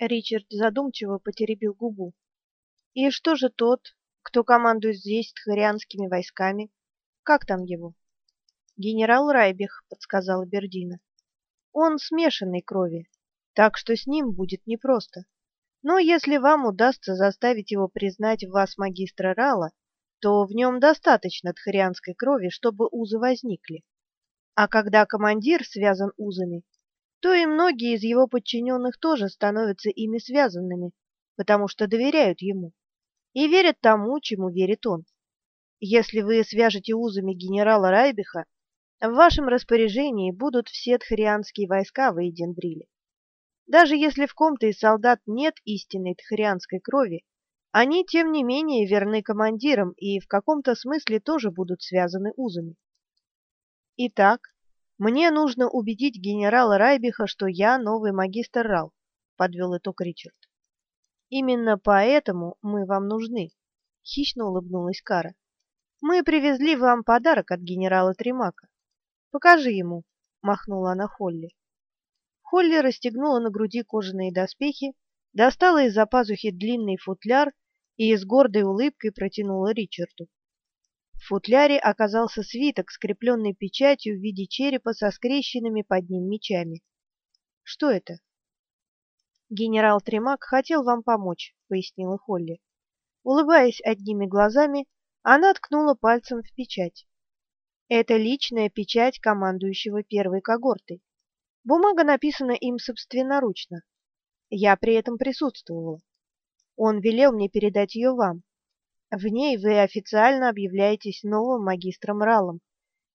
Ричард задумчиво потеребил губу. И что же тот, кто командует здесь тхарианскими войсками? Как там его? Генерал Райбих, подсказала Бердина. Он смешанной крови, так что с ним будет непросто. Но если вам удастся заставить его признать в вас магистра Рала, то в нем достаточно тхарианской крови, чтобы узы возникли. А когда командир связан узами, то и многие из его подчиненных тоже становятся ими связанными, потому что доверяют ему и верят тому, чему верит он. Если вы свяжете узами генерала Райбиха, в вашем распоряжении будут все тхарианские войска в Эйдендриле. Даже если в ком-то из солдат нет истинной тхарианской крови, они, тем не менее, верны командирам и в каком-то смысле тоже будут связаны узами. Итак, мне нужно убедить генерала Райбиха, что я новый магистр Рал, подвел итог Ричард. Именно поэтому мы вам нужны, хищно улыбнулась Кара. Мы привезли вам подарок от генерала Тримака. Покажи ему, махнула она Холли. Холли расстегнула на груди кожаные доспехи, достала из-за пазухи длинный футляр и с гордой улыбкой протянула Ричарду. В футляре оказался свиток, скрепленный печатью в виде черепа со скрещенными под ним мечами. Что это? Генерал Тремак хотел вам помочь, пояснила Холли. Улыбаясь одними глазами, она ткнула пальцем в печать. Это личная печать командующего первой когортой. Бумага написана им собственноручно. Я при этом присутствовала. Он велел мне передать ее вам. В ней вы официально объявляетесь новым магистром Ралом.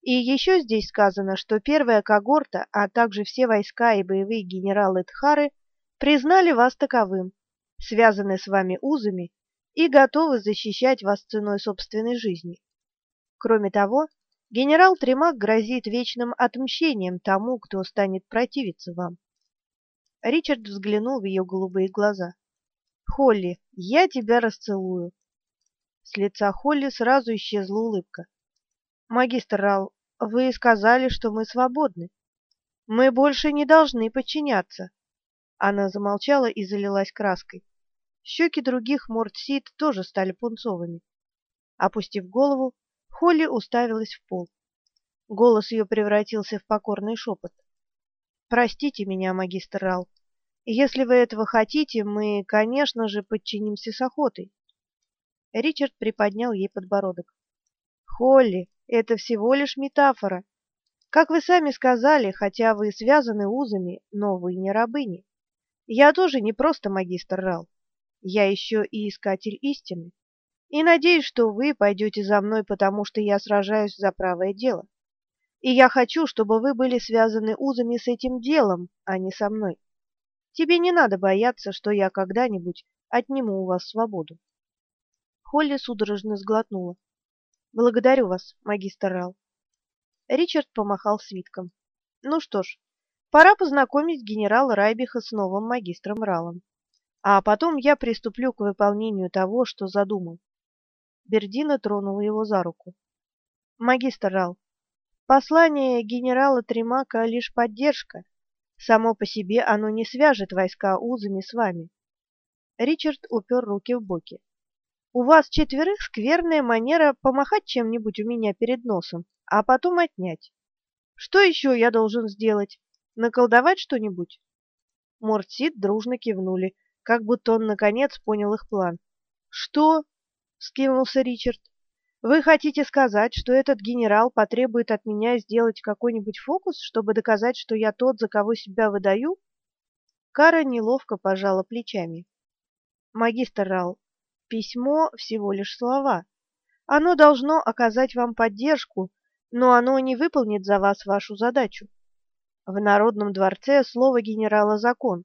И еще здесь сказано, что первая когорта, а также все войска и боевые генералы Тхары признали вас таковым, связаны с вами узами и готовы защищать вас ценой собственной жизни. Кроме того, генерал Тремак грозит вечным отмщением тому, кто станет противиться вам. Ричард взглянул в ее голубые глаза. Холли, я тебя расцелую. С лица Холли сразу исчезла улыбка. Магистр Рал, вы сказали, что мы свободны. Мы больше не должны подчиняться. Она замолчала и залилась краской. Щеки других мордсит тоже стали пунцовыми. Опустив голову, Холли уставилась в пол. Голос ее превратился в покорный шепот. Простите меня, магистр Рал. Если вы этого хотите, мы, конечно же, подчинимся с охотой. Ричард приподнял ей подбородок. Холли, это всего лишь метафора. Как вы сами сказали, хотя вы связаны узами, но вы не рабыни. Я тоже не просто магистр Рал. Я еще и искатель истины. И надеюсь, что вы пойдете за мной, потому что я сражаюсь за правое дело. И я хочу, чтобы вы были связаны узами с этим делом, а не со мной. Тебе не надо бояться, что я когда-нибудь отниму у вас свободу. Холли судорожно сглотнула. Благодарю вас, магистр Рал. Ричард помахал свитком. Ну что ж, пора познакомить генерала Райбиха с новым магистром Ралом. А потом я приступлю к выполнению того, что задумал. Бердина тронула его за руку. Магистр Рал, послание генерала Тримака лишь поддержка. Само по себе оно не свяжет войска узами с вами. Ричард упер руки в боки. У вас четверых скверная манера помахать чем-нибудь у меня перед носом, а потом отнять. Что еще я должен сделать? Наколдовать что-нибудь? Мортсит дружно кивнули, как будто он наконец понял их план. Что? скинулся Ричард. Вы хотите сказать, что этот генерал потребует от меня сделать какой-нибудь фокус, чтобы доказать, что я тот, за кого себя выдаю? Кара неловко пожала плечами. Магистр Рал, Письмо всего лишь слова. Оно должно оказать вам поддержку, но оно не выполнит за вас вашу задачу. В народном дворце слово генерала закон.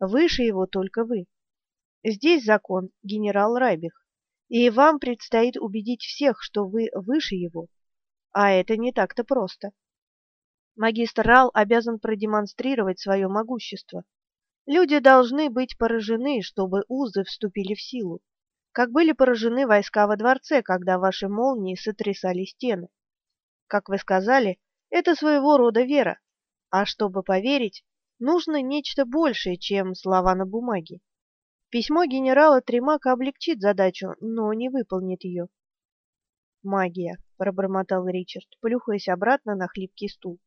Выше его только вы. Здесь закон генерал Райбих, и вам предстоит убедить всех, что вы выше его. А это не так-то просто. Магистр Рал обязан продемонстрировать свое могущество. Люди должны быть поражены, чтобы узы вступили в силу как были поражены войска во дворце, когда ваши молнии сотрясали стены. Как вы сказали, это своего рода вера. А чтобы поверить, Нужно нечто большее, чем слова на бумаге. Письмо генерала Тримака облегчит задачу, но не выполнит ее. «Магия», — пробормотал Ричард, плюхаясь обратно на хлипкий стул.